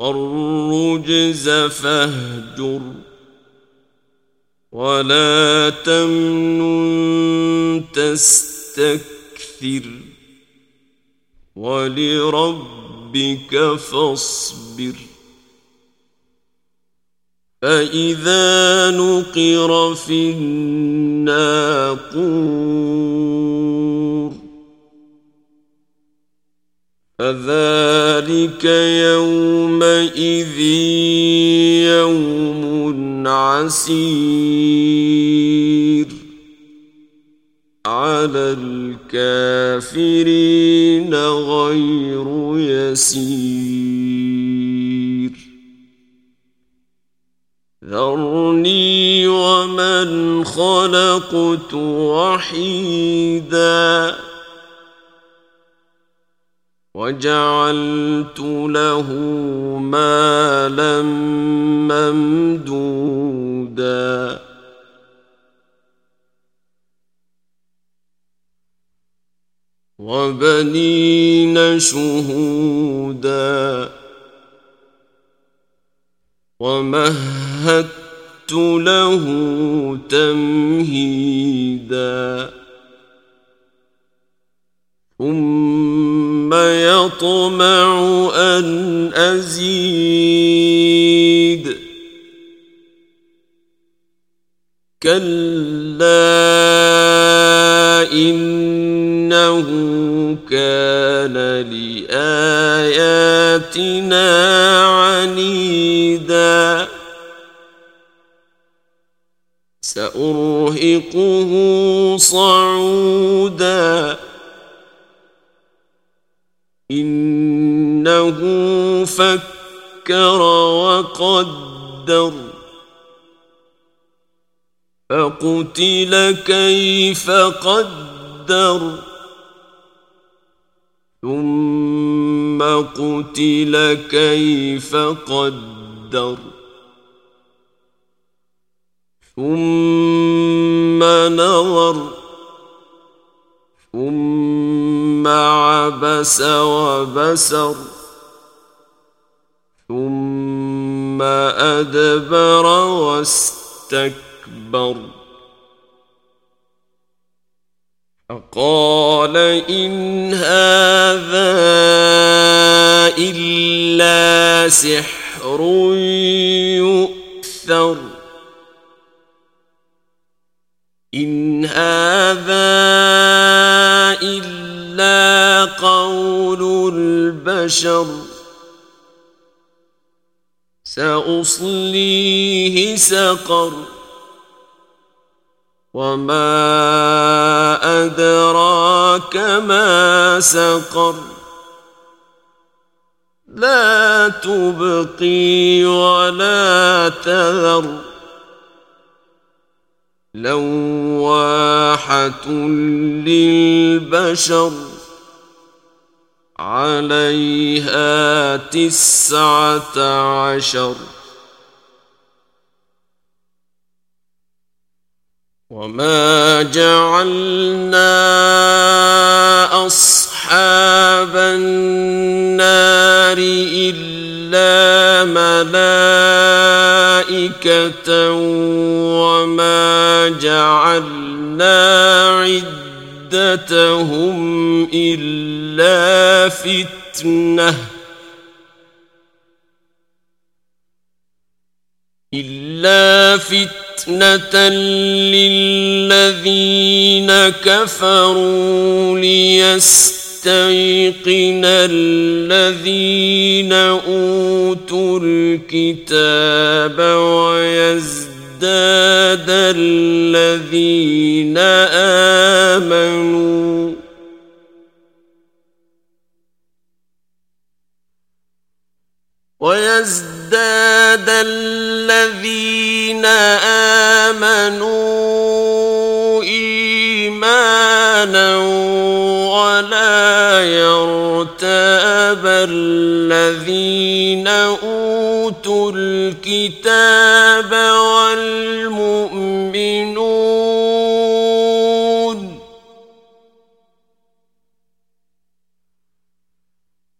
والرجز فاهجر ولا تمن تستكثر ولربك فاصبر فإذا نقر في الناقور فذلك يومئذ يوم عسير على الكافرين غير يسير ذرني ومن خلقت وحيداً وجعلت له مالا ممدودا. وبنين شهودا. ومهدت له تمهيدا. أطمع أن أزيد. كلا إنه كان لآياتنا عنيدا. سأرهقه صعودا. إنه فكر وقدر فقتل كيف قدر ثم قتل كيف قدر ثم نظر ثم عبس وبسر ثم أدبر واستكبر قال إن هذا إلا سحر يؤثر ان هذا الا قول البشر ساصليه سقر وما ادراك ما سقر لا تبقي ولا تذر لواحة للبشر عليها تسعة عشر. وما جعلنا أصحاب النار إلا ملائكة وما جعلنا عدتهم إلا فتنة إلا فتنة للذين كفروا يستيقن الذين أوتوا الكتاب ويزداد الذين آمنوا ويزداد الذين آمنوا إيمانا ولا يرتاب الذين أوتوا الكتاب والمؤمنون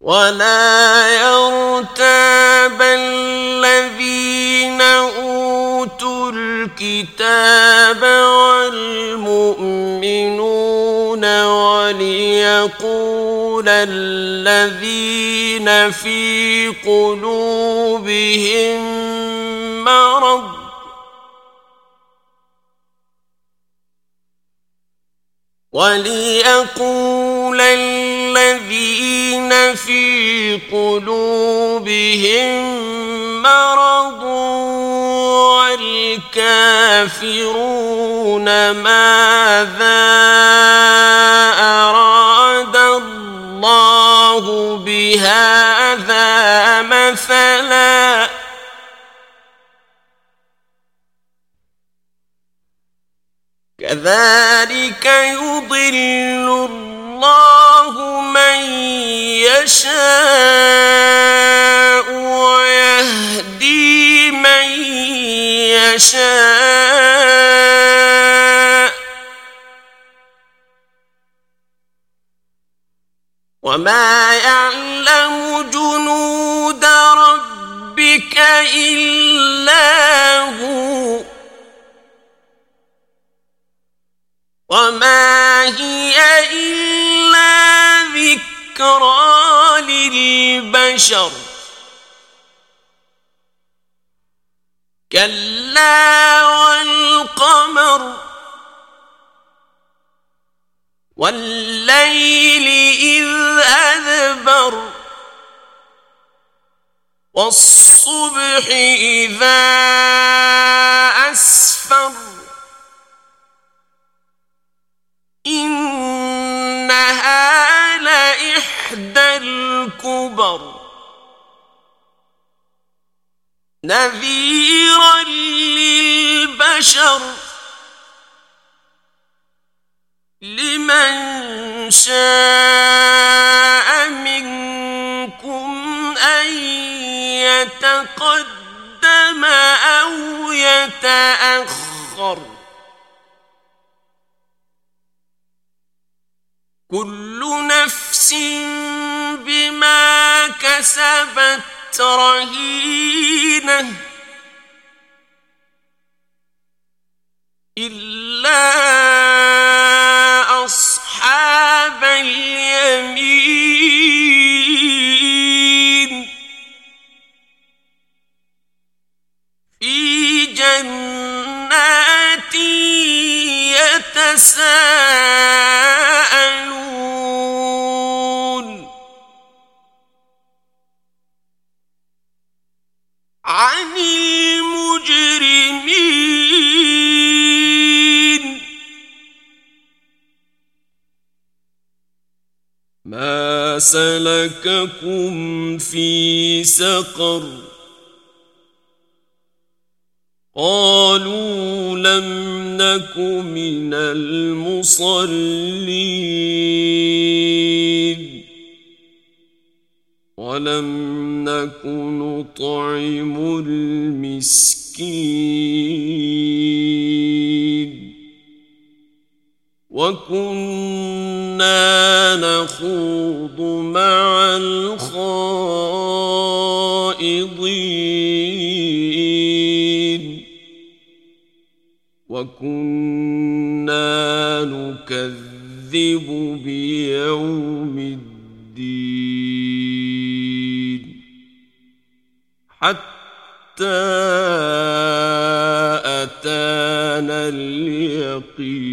ولا يرتاب الذين أوتوا الكتاب يقول الذين في قلوبهم مرض وليقول الذين في قلوبهم مرض والكافرون ماذا هذا مثلا. كذلك يضل الله من يشاء ويهدي من يشاء. وما يعلم جنود ربك إلا هو. وما هي إلا ذكرى للبشر. كلا والقمر والليل إذ أدبر. والصبح إذا أسفر. إنها لإحدى الكبر. نذيرا للبشر. لمن شاء كسبت رهينه إلا فسلككم في سقر قالوا لم نك من المصلين ولم نك نطعم المسكين وكن كنا نخوض مع الخائضين وكنا نكذب بيوم الدين حتى أتانا اليقين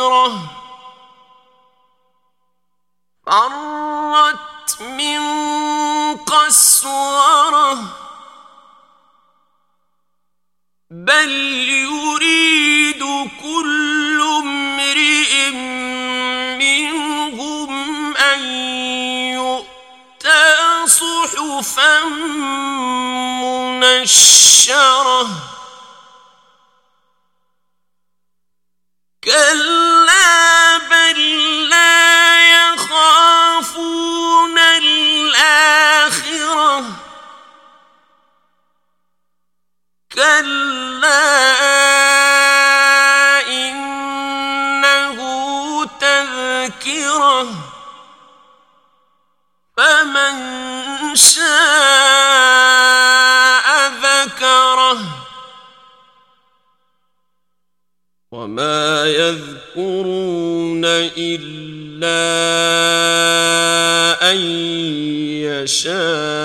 غيره من قسورة بل يريد كل امرئ منهم أن يؤتى صحفا منشرة إلا أن يشاء